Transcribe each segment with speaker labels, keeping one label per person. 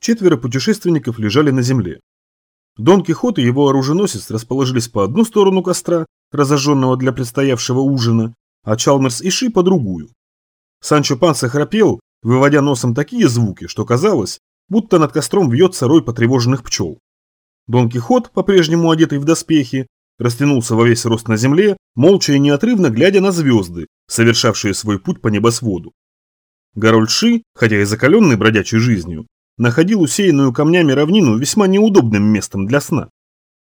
Speaker 1: четверо путешественников лежали на земле. Дон Кихот и его оруженосец расположились по одну сторону костра, разожженного для предстоявшего ужина, а Чалмерс и Ши по другую. Санчо Панса храпел, выводя носом такие звуки, что казалось, будто над костром вьется рой потревоженных пчел. Дон Кихот, по-прежнему одетый в доспехи, растянулся во весь рост на земле, молча и неотрывно глядя на звезды, совершавшие свой путь по небосводу. Гарольд Ши, хотя и закаленный бродячей жизнью, находил усеянную камнями равнину весьма неудобным местом для сна.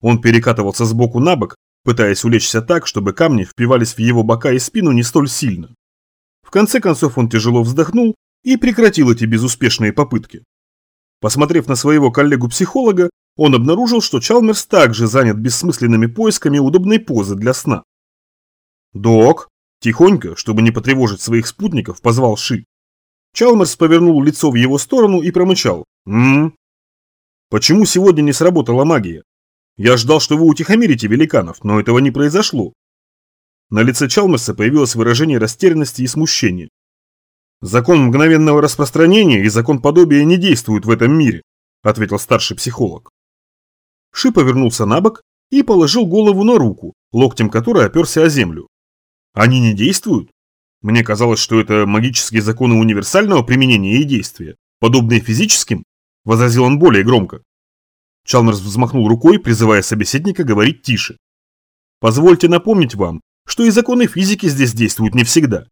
Speaker 1: Он перекатывался с боку на бок, пытаясь улечься так, чтобы камни впивались в его бока и спину не столь сильно. В конце концов он тяжело вздохнул и прекратил эти безуспешные попытки. Посмотрев на своего коллегу-психолога, он обнаружил, что Чалмерс также занят бессмысленными поисками удобной позы для сна. «Док!» – тихонько, чтобы не потревожить своих спутников, позвал Ши. Чалмерс повернул лицо в его сторону и промычал. «М-м-м». «Почему сегодня не сработала магия? Я ждал, что вы утихомирите великанов, но этого не произошло». На лице Чалмерса появилось выражение растерянности и смущения. «Закон мгновенного распространения и закон подобия не действуют в этом мире», ответил старший психолог. Ши повернулся на бок и положил голову на руку, локтем которой оперся о землю. «Они не действуют?» Мне казалось, что это магические законы универсального применения и действия, подобные физическим, возразил он более громко. Чалмерс взмахнул рукой, призывая собеседника говорить тише. Позвольте напомнить вам, что и законы физики здесь действуют не всегда.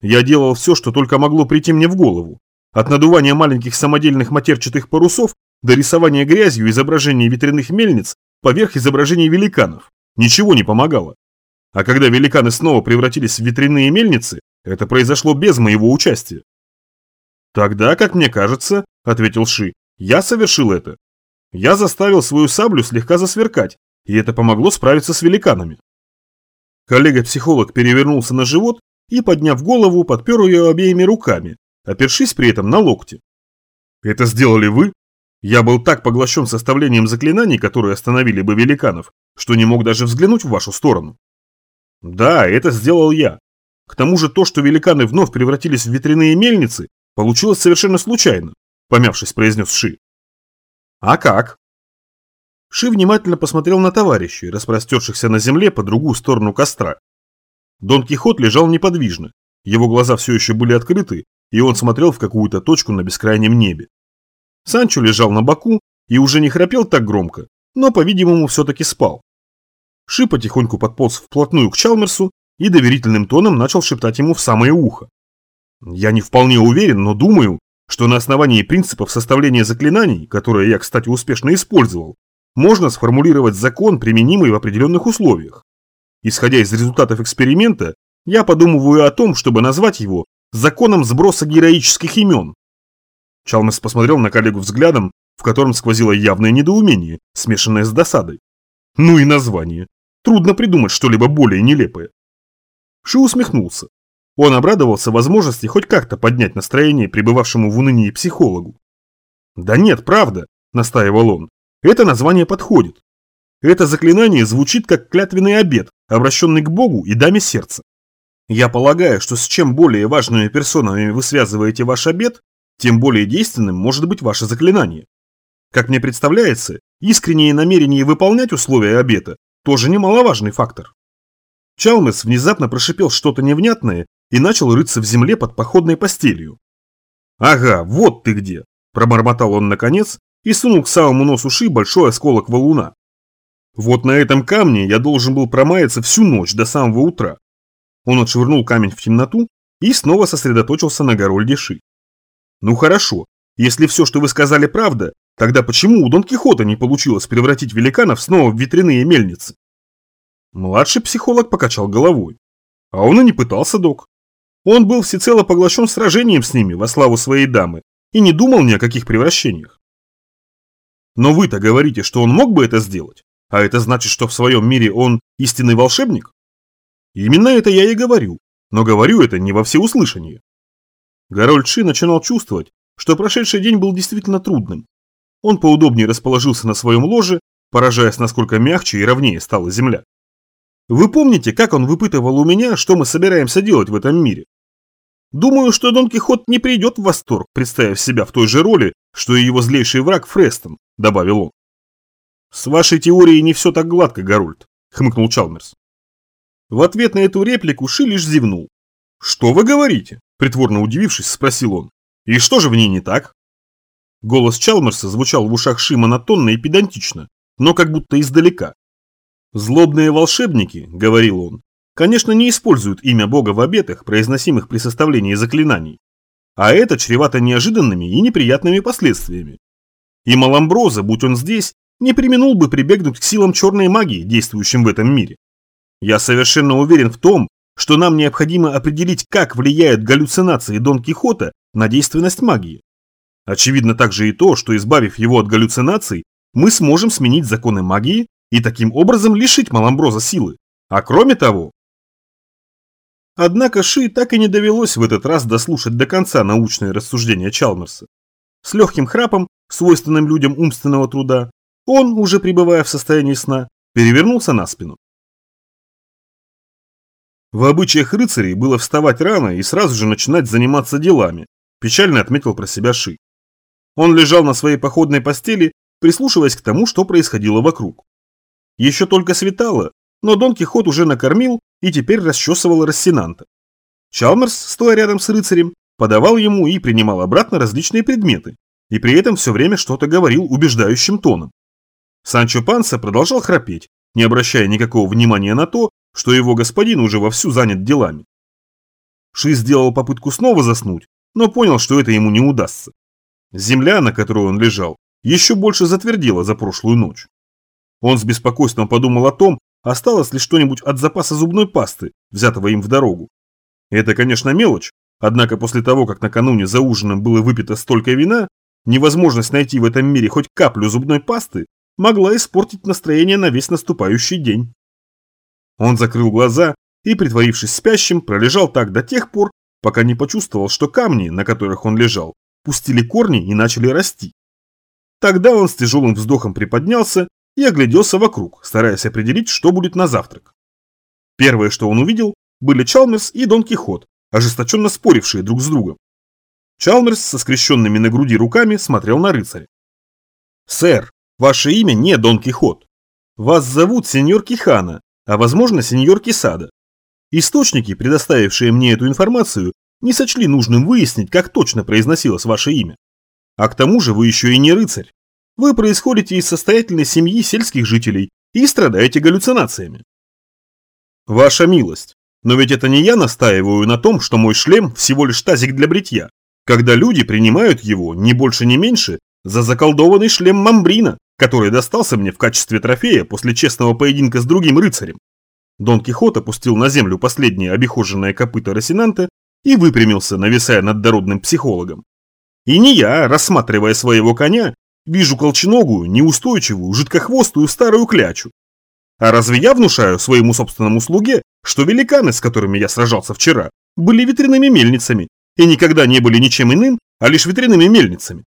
Speaker 1: Я делал все, что только могло прийти мне в голову. От надувания маленьких самодельных матерчатых парусов до рисования грязью изображений ветряных мельниц поверх изображений великанов. Ничего не помогало. А когда великаны снова превратились в ветряные мельницы, это произошло без моего участия. Тогда, как мне кажется, ответил Ши, я совершил это. Я заставил свою саблю слегка засверкать, и это помогло справиться с великанами. Коллега-психолог перевернулся на живот и, подняв голову, подпер ее обеими руками, опершись при этом на локте. Это сделали вы? Я был так поглощен составлением заклинаний, которые остановили бы великанов, что не мог даже взглянуть в вашу сторону. Да, это сделал я. К тому же то, что великаны вновь превратились в ветряные мельницы, получилось совершенно случайно, помявшись, произнес Ши. А как? Ши внимательно посмотрел на товарищей, распростершихся на земле по другую сторону костра. Дон Кихот лежал неподвижно, его глаза все еще были открыты, и он смотрел в какую-то точку на бескрайнем небе. Санчо лежал на боку и уже не храпел так громко, но, по-видимому, все-таки спал. Ши потихоньку подполз вплотную к Чалмерсу и доверительным тоном начал шептать ему в самое ухо. Я не вполне уверен, но думаю, что на основании принципов составления заклинаний, которые я, кстати, успешно использовал, можно сформулировать закон, применимый в определенных условиях. Исходя из результатов эксперимента, я подумываю о том, чтобы назвать его законом сброса героических имен. Чалмес посмотрел на коллегу взглядом, в котором сквозило явное недоумение, смешанное с досадой. Ну и название. Трудно придумать что-либо более нелепое. Ши усмехнулся. Он обрадовался возможности хоть как-то поднять настроение пребывавшему в унынии психологу. «Да нет, правда», – настаивал он, – «это название подходит. Это заклинание звучит как клятвенный обет, обращенный к Богу и даме сердца. Я полагаю, что с чем более важными персонами вы связываете ваш обет, тем более действенным может быть ваше заклинание. Как мне представляется, искреннее намерение выполнять условия обета тоже немаловажный фактор. Чалмес внезапно прошипел что-то невнятное и начал рыться в земле под походной постелью. «Ага, вот ты где!» – пробормотал он наконец и сунул к самому носу Ши большой осколок валуна. «Вот на этом камне я должен был промаяться всю ночь до самого утра». Он отшвырнул камень в темноту и снова сосредоточился на Горольде Ши. «Ну хорошо, если все, что вы сказали, правда, тогда почему у Дон Кихота не получилось превратить великанов снова в ветряные мельницы?» Младший психолог покачал головой. А он и не пытался, док. Он был всецело поглощен сражением с ними во славу своей дамы и не думал ни о каких превращениях. Но вы-то говорите, что он мог бы это сделать, а это значит, что в своем мире он истинный волшебник? Именно это я и говорю, но говорю это не во всеуслышание. Гарольд Ши начинал чувствовать, что прошедший день был действительно трудным. Он поудобнее расположился на своем ложе, поражаясь, насколько мягче и ровнее стала земля. Вы помните, как он выпытывал у меня, что мы собираемся делать в этом мире? Думаю, что Дон Кихот не придет в восторг, представив себя в той же роли, что и его злейший враг Фрестон, добавил он. С вашей теорией не все так гладко, Гарольд, хмыкнул Чалмерс. В ответ на эту реплику Ши лишь зевнул. Что вы говорите? Притворно удивившись, спросил он. И что же в ней не так? Голос Чалмерса звучал в ушах Ши монотонно и педантично, но как будто издалека. «Злобные волшебники», — говорил он, конечно, не используют имя Бога в обетах, произносимых при составлении заклинаний. А это чревато неожиданными и неприятными последствиями. И Маламброза, будь он здесь, не применул бы прибегнуть к силам черной магии, действующим в этом мире. Я совершенно уверен в том, что нам необходимо определить, как влияют галлюцинации Дон Кихота на действенность магии. Очевидно также и то, что избавив его от галлюцинаций, мы сможем сменить законы магии и таким образом лишить Маламброза силы. А кроме того, Однако Ши так и не довелось в этот раз дослушать до конца научные рассуждения Чалмерса. С легким храпом, свойственным людям умственного труда, он, уже пребывая в состоянии сна, перевернулся на спину. В обычаях рыцарей было вставать рано и сразу же начинать заниматься делами, печально отметил про себя Ши. Он лежал на своей походной постели, прислушиваясь к тому, что происходило вокруг. Еще только светало, но Дон Кихот уже накормил и теперь расчесывал Рассенанта. Чалмерс, стоя рядом с рыцарем, подавал ему и принимал обратно различные предметы, и при этом все время что-то говорил убеждающим тоном. Санчо Панса продолжал храпеть, не обращая никакого внимания на то, что его господин уже вовсю занят делами. Ши сделал попытку снова заснуть, но понял, что это ему не удастся. Земля, на которой он лежал, еще больше затвердела за прошлую ночь. Он с беспокойством подумал о том, осталось ли что-нибудь от запаса зубной пасты, взятого им в дорогу. Это, конечно, мелочь, однако после того, как накануне за ужином было выпито столько вина, невозможность найти в этом мире хоть каплю зубной пасты могла испортить настроение на весь наступающий день. Он закрыл глаза и, притворившись спящим, пролежал так до тех пор, пока не почувствовал, что камни, на которых он лежал, пустили корни и начали расти. Тогда он с тяжелым вздохом приподнялся и огляделся вокруг, стараясь определить, что будет на завтрак. Первое, что он увидел, были Чалмерс и Дон Кихот, ожесточенно спорившие друг с другом. Чалмерс со скрещенными на груди руками смотрел на рыцаря. «Сэр, ваше имя не Дон Кихот. Вас зовут сеньор Кихана, а возможно сеньор Кисада. Источники, предоставившие мне эту информацию, не сочли нужным выяснить, как точно произносилось ваше имя. А к тому же вы еще и не рыцарь. Вы происходите из состоятельной семьи сельских жителей и страдаете галлюцинациями. Ваша милость, но ведь это не я настаиваю на том, что мой шлем всего лишь тазик для бритья, когда люди принимают его, ни больше ни меньше, за заколдованный шлем Мамбрина, который достался мне в качестве трофея после честного поединка с другим рыцарем. Дон Кихот опустил на землю последнее обихоженное копыто Росинанта и выпрямился, нависая над дородным психологом. И не я, рассматривая своего коня, Вижу колченогую, неустойчивую, жидкохвостую старую клячу. А разве я внушаю своему собственному слуге, что великаны, с которыми я сражался вчера, были ветряными мельницами и никогда не были ничем иным, а лишь ветряными мельницами?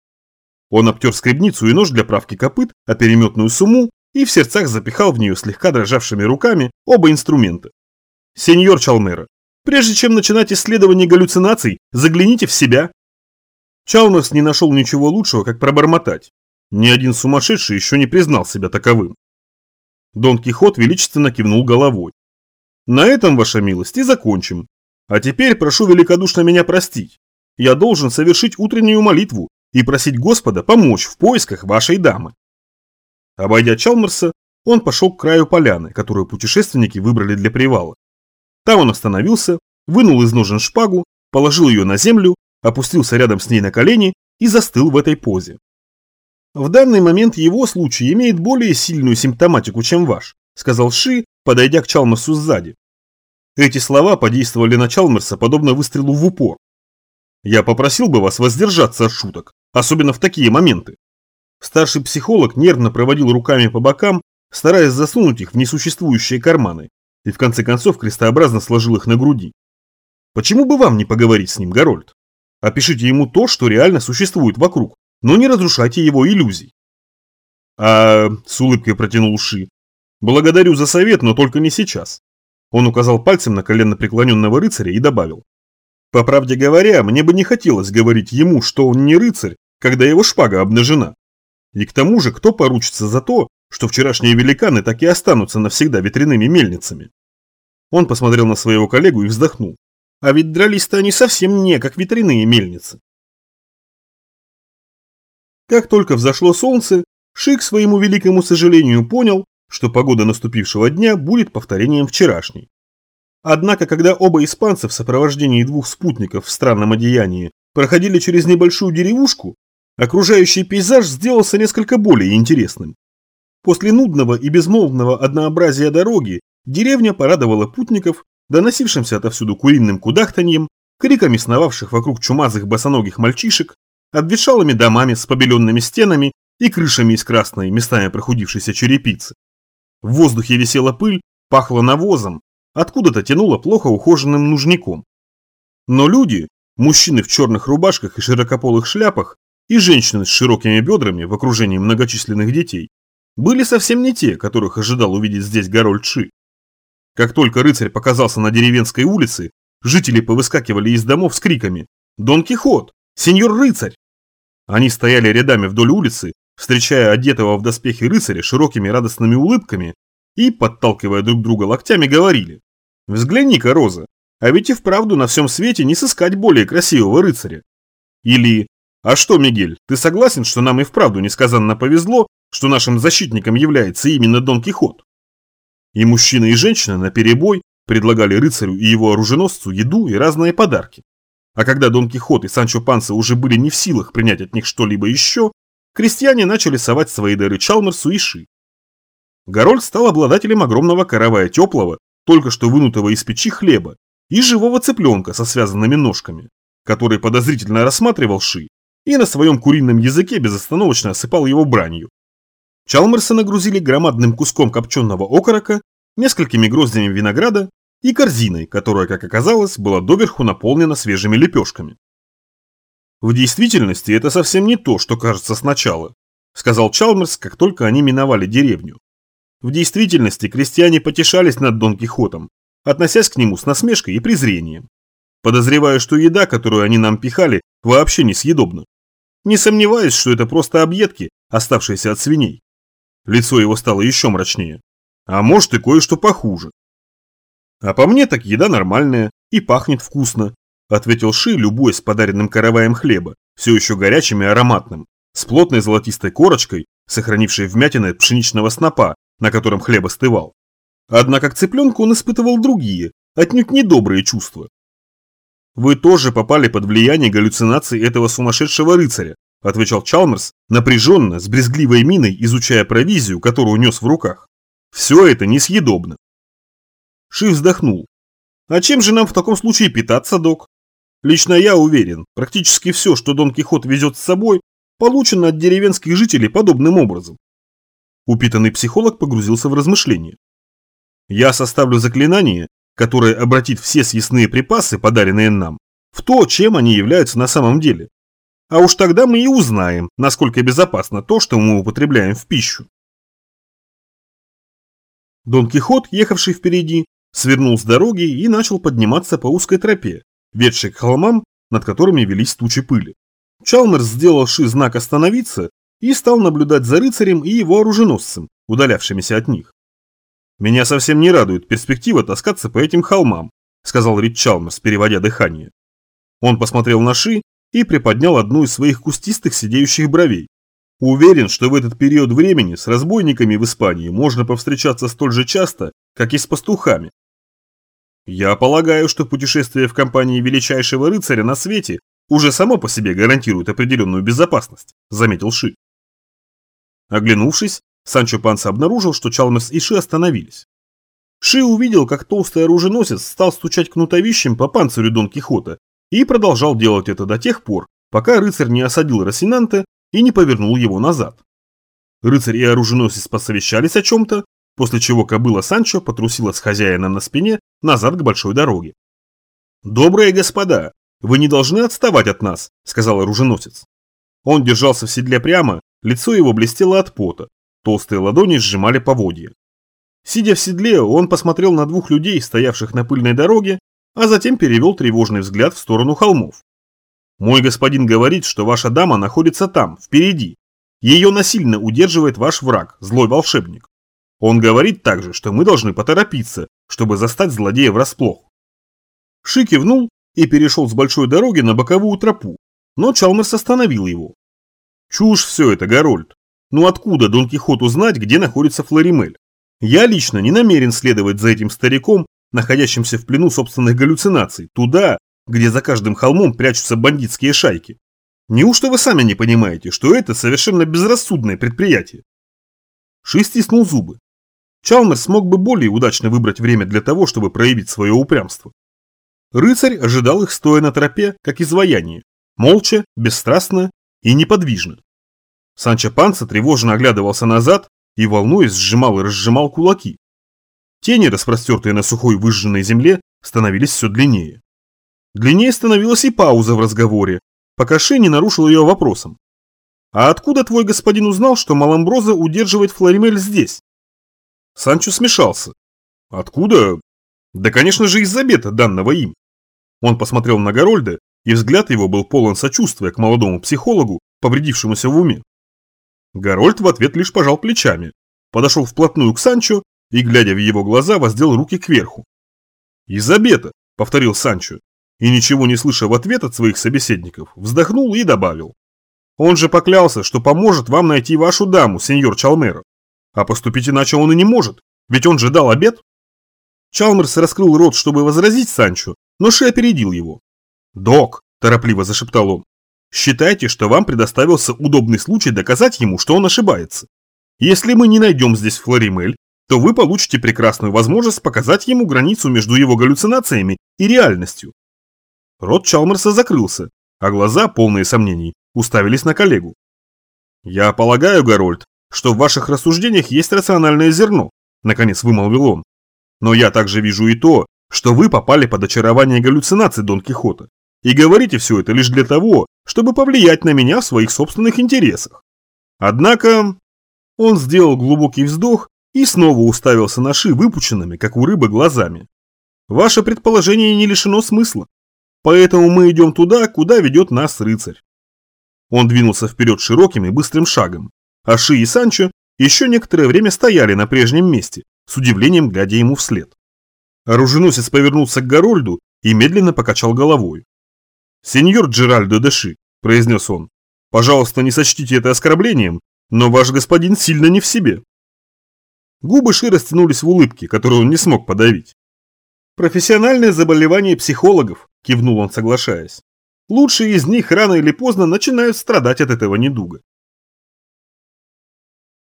Speaker 1: Он обтер скребницу и нож для правки копыт, а переметную сумму и в сердцах запихал в нее слегка дрожавшими руками оба инструмента. Сеньор Чалмера, прежде чем начинать исследование галлюцинаций, загляните в себя. Чалмерс не нашел ничего лучшего, как пробормотать. Ни один сумасшедший еще не признал себя таковым. Дон Кихот величественно кивнул головой. На этом, ваша милость, и закончим. А теперь прошу великодушно меня простить. Я должен совершить утреннюю молитву и просить Господа помочь в поисках вашей дамы. Обойдя Чалмерса, он пошел к краю поляны, которую путешественники выбрали для привала. Там он остановился, вынул из ножен шпагу, положил ее на землю, опустился рядом с ней на колени и застыл в этой позе. В данный момент его случай имеет более сильную симптоматику, чем ваш, сказал Ши, подойдя к Чалмерсу сзади. Эти слова подействовали на Чалмерса подобно выстрелу в упор. Я попросил бы вас воздержаться от шуток, особенно в такие моменты. Старший психолог нервно проводил руками по бокам, стараясь засунуть их в несуществующие карманы, и в конце концов крестообразно сложил их на груди. Почему бы вам не поговорить с ним, Гарольд? Опишите ему то, что реально существует вокруг, но не разрушайте его иллюзий. А, с улыбкой протянул Ши. Благодарю за совет, но только не сейчас. Он указал пальцем на коленно преклоненного рыцаря и добавил. По правде говоря, мне бы не хотелось говорить ему, что он не рыцарь, когда его шпага обнажена. И к тому же, кто поручится за то, что вчерашние великаны так и останутся навсегда ветряными мельницами? Он посмотрел на своего коллегу и вздохнул. А ведь дрались-то они совсем не как ветряные мельницы. Как только взошло солнце, Шик, своему великому сожалению, понял, что погода наступившего дня будет повторением вчерашней. Однако, когда оба испанца в сопровождении двух спутников в странном одеянии проходили через небольшую деревушку, окружающий пейзаж сделался несколько более интересным. После нудного и безмолвного однообразия дороги деревня порадовала путников, доносившимся отовсюду куриным кудахтаньем, криками сновавших вокруг чумазых босоногих мальчишек, обветшалыми домами с побеленными стенами и крышами из красной, местами прохудившейся черепицы. В воздухе висела пыль, пахло навозом, откуда-то тянуло плохо ухоженным нужником. Но люди, мужчины в черных рубашках и широкополых шляпах, и женщины с широкими бедрами в окружении многочисленных детей, были совсем не те, которых ожидал увидеть здесь Гарольд Ши. Как только рыцарь показался на деревенской улице, жители повыскакивали из домов с криками «Дон Кихот! Сеньор рыцарь!» Они стояли рядами вдоль улицы, встречая одетого в доспехи рыцаря широкими радостными улыбками и, подталкивая друг друга локтями, говорили «Взгляни-ка, Роза, а ведь и вправду на всем свете не сыскать более красивого рыцаря». Или «А что, Мигель, ты согласен, что нам и вправду несказанно повезло, что нашим защитником является именно Дон Кихот?» И мужчины и женщины наперебой предлагали рыцарю и его оруженосцу еду и разные подарки. А когда Дон Кихот и Санчо Панса уже были не в силах принять от них что-либо еще, крестьяне начали совать свои дары Чалмерсу и Ши. Гороль стал обладателем огромного каравая теплого, только что вынутого из печи хлеба, и живого цыпленка со связанными ножками, который подозрительно рассматривал Ши и на своем курином языке безостановочно осыпал его бранью. Чалмерса нагрузили громадным куском копченого окорока, несколькими гроздями винограда и корзиной, которая, как оказалось, была доверху наполнена свежими лепешками. В действительности это совсем не то, что кажется сначала, сказал Чалмерс, как только они миновали деревню. В действительности крестьяне потешались над Дон Кихотом, относясь к нему с насмешкой и презрением. Подозреваю, что еда, которую они нам пихали, вообще несъедобна. Не сомневаюсь, что это просто объедки, оставшиеся от свиней. Лицо его стало еще мрачнее. А может и кое-что похуже. А по мне так еда нормальная и пахнет вкусно, ответил Ши, любуясь подаренным караваем хлеба, все еще горячим и ароматным, с плотной золотистой корочкой, сохранившей вмятины пшеничного снопа, на котором хлеб остывал. Однако к цыпленку он испытывал другие, отнюдь недобрые чувства. «Вы тоже попали под влияние галлюцинаций этого сумасшедшего рыцаря», отвечал Чалмерс, напряженно, с брезгливой миной, изучая провизию, которую нес в руках. «Все это несъедобно». Ши вздохнул. «А чем же нам в таком случае питаться, док? Лично я уверен, практически все, что Дон Кихот везет с собой, получено от деревенских жителей подобным образом». Упитанный психолог погрузился в размышления. «Я составлю заклинание, которое обратит все съестные припасы, подаренные нам, в то, чем они являются на самом деле. А уж тогда мы и узнаем, насколько безопасно то, что мы употребляем в пищу. Дон Кихот, ехавший впереди, свернул с дороги и начал подниматься по узкой тропе, ведшей к холмам, над которыми велись тучи пыли. Чалмерс сделал Ши знак «Остановиться» и стал наблюдать за рыцарем и его оруженосцем, удалявшимися от них. «Меня совсем не радует перспектива таскаться по этим холмам», сказал Рид Чалмерс, переводя дыхание. Он посмотрел на Ши и приподнял одну из своих кустистых сидеющих бровей. Уверен, что в этот период времени с разбойниками в Испании можно повстречаться столь же часто, как и с пастухами. Я полагаю, что путешествие в компании величайшего рыцаря на свете уже само по себе гарантирует определенную безопасность, заметил Ши. Оглянувшись, Санчо Панса обнаружил, что Чалмерс и Ши остановились. Ши увидел, как толстый оруженосец стал стучать кнутовищем по панцирю Дон Кихота и продолжал делать это до тех пор, пока рыцарь не осадил Росинанте и не повернул его назад. Рыцарь и оруженосец посовещались о чем-то, после чего кобыла Санчо потрусила с хозяином на спине назад к большой дороге. «Добрые господа, вы не должны отставать от нас», – сказал оруженосец. Он держался в седле прямо, лицо его блестело от пота, толстые ладони сжимали поводья. Сидя в седле, он посмотрел на двух людей, стоявших на пыльной дороге, а затем перевел тревожный взгляд в сторону холмов. «Мой господин говорит, что ваша дама находится там, впереди. Ее насильно удерживает ваш враг, злой волшебник. Он говорит также, что мы должны поторопиться, чтобы застать злодея врасплох». Ши кивнул и перешел с большой дороги на боковую тропу, но Чалмерс остановил его. «Чушь все это, Гарольд. Ну откуда Дон Кихот узнать, где находится Флоримель? Я лично не намерен следовать за этим стариком, находящимся в плену собственных галлюцинаций, туда, где за каждым холмом прячутся бандитские шайки. Неужто вы сами не понимаете, что это совершенно безрассудное предприятие? Ши стиснул зубы. Чалмер смог бы более удачно выбрать время для того, чтобы проявить свое упрямство. Рыцарь ожидал их стоя на тропе, как изваяние, молча, бесстрастно и неподвижно. Санчо Панца тревожно оглядывался назад и, волнуясь, сжимал и разжимал кулаки. Тени, распростертые на сухой выжженной земле, становились все длиннее. Длиннее становилась и пауза в разговоре, пока Ши не нарушил ее вопросом. «А откуда твой господин узнал, что Маламброза удерживает Флоримель здесь?» Санчо смешался. «Откуда? Да, конечно же, из обета, данного им». Он посмотрел на Горольда, и взгляд его был полон сочувствия к молодому психологу, повредившемуся в уме. Горольд в ответ лишь пожал плечами, подошел вплотную к Санчо и, глядя в его глаза, воздел руки кверху. «Изабета», — повторил Санчо, и, ничего не слыша в ответ от своих собеседников, вздохнул и добавил. «Он же поклялся, что поможет вам найти вашу даму, сеньор Чалмеро. А поступить иначе он и не может, ведь он же дал обед». Чалмерс раскрыл рот, чтобы возразить Санчо, но Ши опередил его. «Док», – торопливо зашептал он, Считайте, что вам предоставился удобный случай доказать ему, что он ошибается. Если мы не найдем здесь Флоримель, то вы получите прекрасную возможность показать ему границу между его галлюцинациями и реальностью. Рот Чалмерса закрылся, а глаза, полные сомнений, уставились на коллегу. «Я полагаю, Гарольд, что в ваших рассуждениях есть рациональное зерно», наконец вымолвил он. «Но я также вижу и то, что вы попали под очарование галлюцинаций Дон Кихота. И говорите все это лишь для того, чтобы повлиять на меня в своих собственных интересах. Однако он сделал глубокий вздох и снова уставился на Ши выпученными, как у рыбы, глазами. Ваше предположение не лишено смысла. Поэтому мы идем туда, куда ведет нас рыцарь. Он двинулся вперед широким и быстрым шагом, а Ши и Санчо еще некоторое время стояли на прежнем месте, с удивлением глядя ему вслед. Оруженосец повернулся к Горольду и медленно покачал головой. «Сеньор Джеральдо Деши», – произнес он, – «пожалуйста, не сочтите это оскорблением, но ваш господин сильно не в себе». Губы Ши растянулись в улыбке, которую он не смог подавить. «Профессиональное заболевание психологов», – кивнул он, соглашаясь. «Лучшие из них рано или поздно начинают страдать от этого недуга.